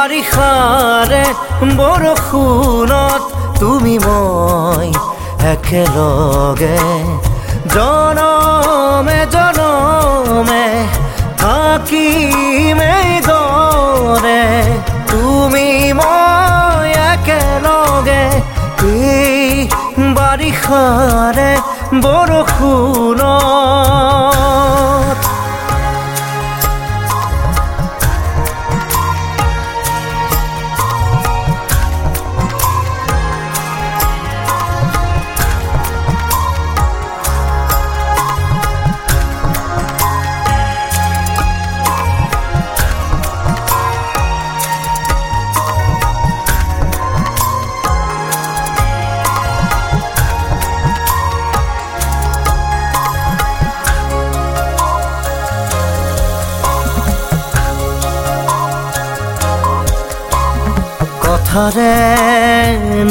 বাৰিষাৰে বৰষুণত তুমি মই একেলগে। জনমে জনমে থাকিমেই দৰে। তুমি মই একেলগে এই বাৰিষাৰে বৰষুণত কথাৰে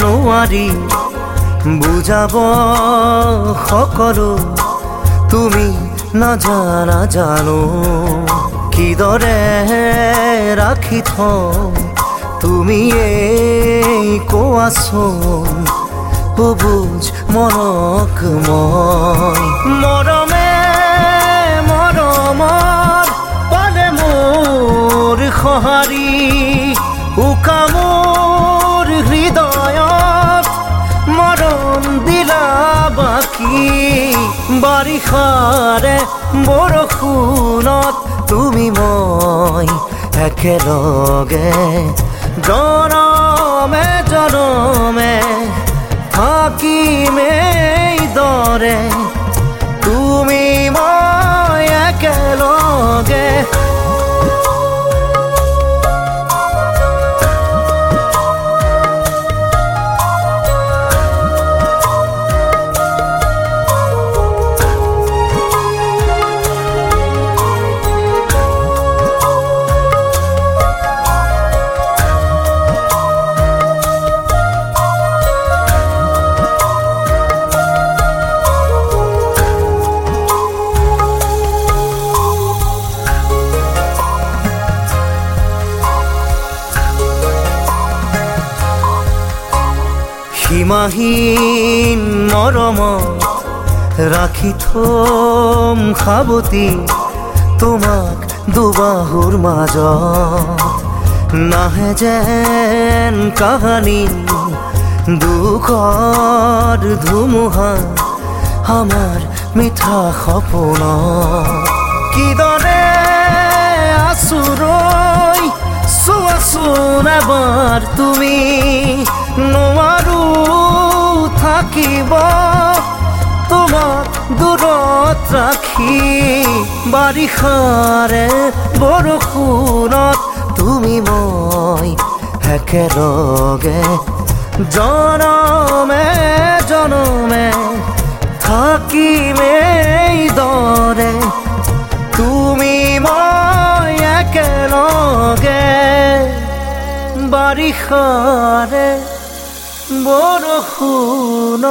নোৱাৰি। বুজাব সকলো তুমি নাজানা জানো। কিদৰে ৰাখি থওঁ তুমি এই কোৱাচোন বুজ মনক মই। মৰমে মৰমৰ পালে মোৰ সঁহাৰি। বাৰিষাৰে বৰষুণত তুমি মই একেলগে জনমে জনমে থাকিমেই দৰে সীমাহীন মৰমত ৰাখি থম সাৱতি তোমাক দুবাহুৰ মাজত। নাহে যেন কাহানী দুখৰ ধুমুহা আমাৰ মিঠা সপোন। কিদৰে আচুৰৈ চোৱাচোন এবাৰ তুমি নোৱাৰো থাকিব। তোমাক দূৰত ৰাখি বাৰিষাৰে বৰষুণত তুমি মই একেলগে জনমে জনমে থাকিমেই দৰে। তুমি মই একেলগে বাৰিষাৰে বৰষুণত